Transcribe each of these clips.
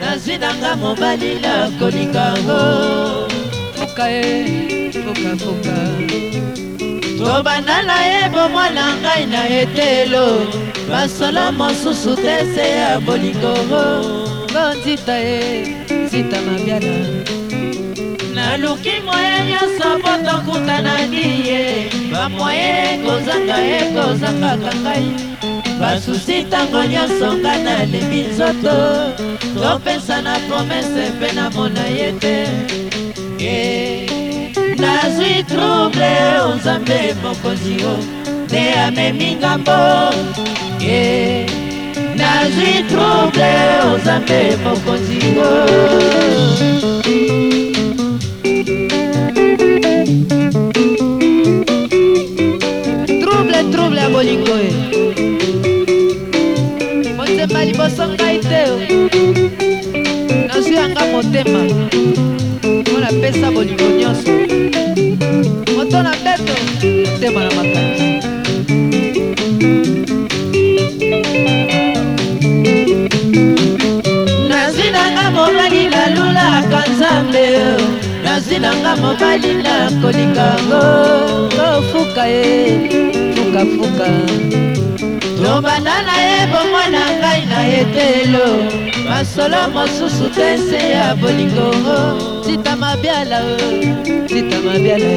nazwi nanga mobali na kolingango foka ye fokafoka tobanda na ye bomwa na ngai na etelo basolo mosusu te se ya bolingo mpo nzita ye nzita mabyala naluki moye nyonso mpo tokutanaki e, ye bamoye ekozanga ekozangaka ngai basusi ntango nyonso nga nalembi nzoto topesa na promese mpe namona ye te eh, nazwi trouble o nzambe mokonzi o nde amemi ngambo eh, nazwi trouble o nzambe mokonzi o trouble trouble ya bolingo e liboso ngai te nazwi yanga motema mpo napesa bolingo nyonso moto na beto motema na makanisi nazwi nanga mobali nalulaka nzambe nazwi nanga mobali nakolingango ofuka ye fukafuka tobanda na ye bomwana etelo masolo mosusu te nse ya bolingo tita mabiala tita mabiala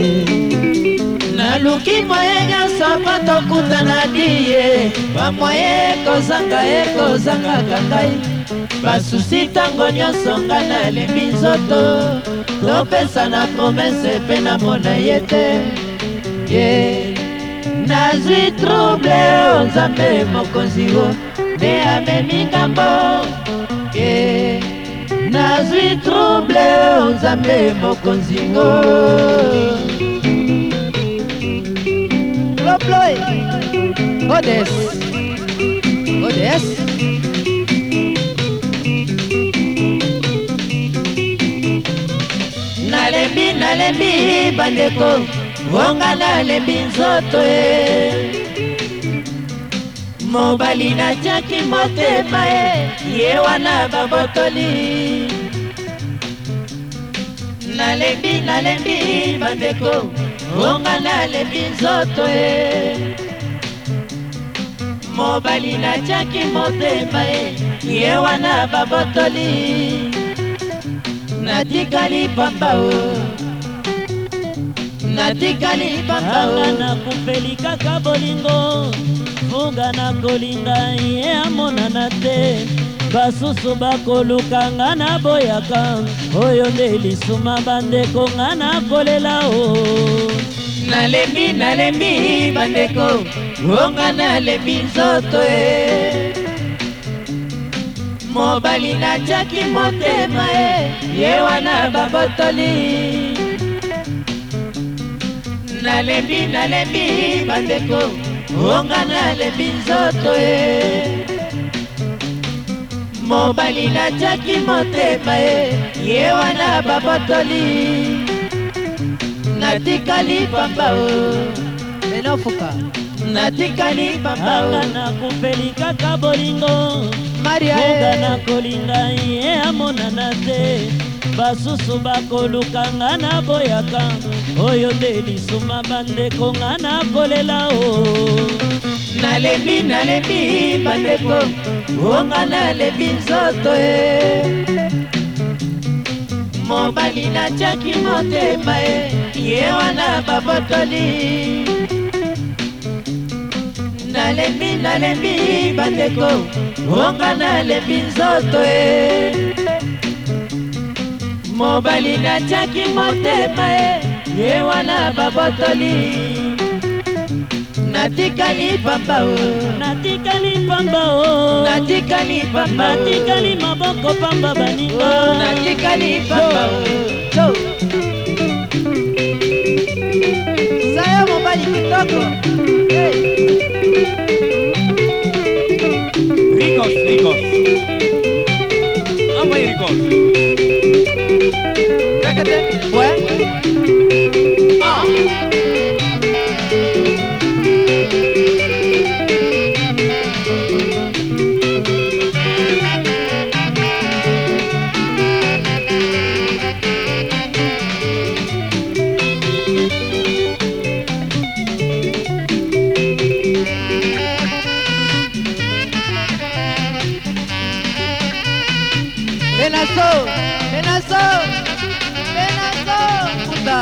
naluki moyenga sapato kutana diye bamoye ekozanga ekozangaka ngai basusi ntango nyonso nga nalembi nzoto topesa na promese mpe namona ye te ye nazwi trouble o oh, nzambe mokonzi o oh. nde amemi ngambo ye nazwi trouble nzambe mokonzingo loploe odes odes nalembi nalembi bandeko vonga nalembi nzoto e eh. mobali natiaki motema ye ye wana babotoli nalembi nalembi bandeko onga nalembi nzoto ye mobali natiaki motema ye ye wana babotoli natikali pamba o natikali pamba o nakufeli kaka bolingo funga na kolinga ye amonana te basusu bakoluka nga na boyaka oyo nde lisuma bandeko nga na kolela o nalembi nalembi bandeko onga nalembi nzoto e mobali natiaki motema e ye wana babotoli nalembi nalembi bandeko wongana alembi nzoto ye mobali natiaki motema ye ye wana babotoli natikali pamba o menofuka natikali pamba nakufeli kaka bolingo maria e. na kolinga ye amonana te basusu bakoluka nga na boyaka oyo nde lisuma bandeko nga na kolela o nalebi nalebi bandeko onga nalebi nzoto e mobali natiaki motema e ye wana babotoli nalembi nalembi bandeko onga nalembi nzoto e mobali natiaki motema e ye wana babotoli natika pambao natika pambao natika pambao natika maboko pamba baninga oh, natika pambao to saya mobali kitoko ricos ricos ambai ricos Thank you. Penazo, penazo, penazo, puta.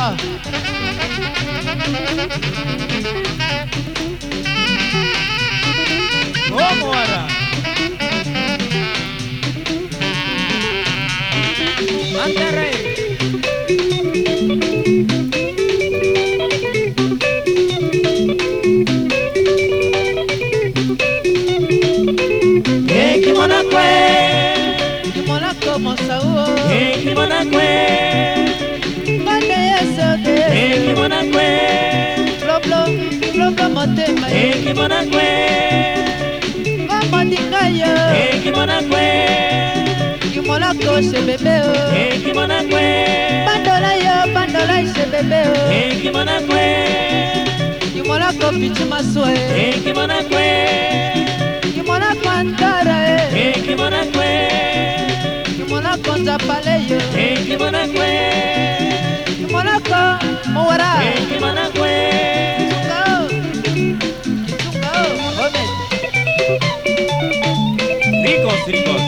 Ah. Hey, ngambandinga yo kimonakwe kimolako sebebe o kimonakwe bandola yo bandola maswe chicos.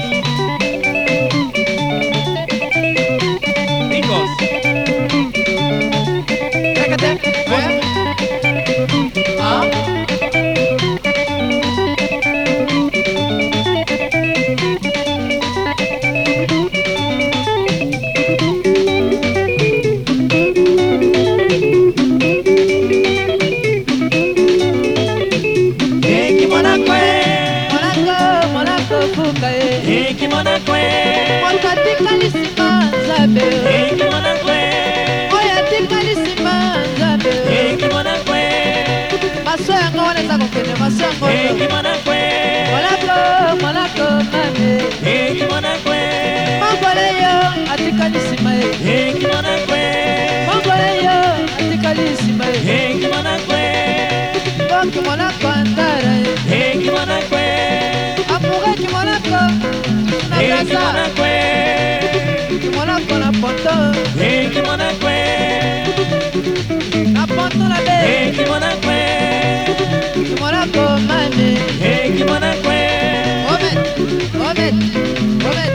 kimona kwandara e kimona kwe apuga kimona ko na plaza kimona kwe kimona ko na poto e kimona kwe na poto na be e kimona kwe kimona ko mane e kimona kwe omet omet omet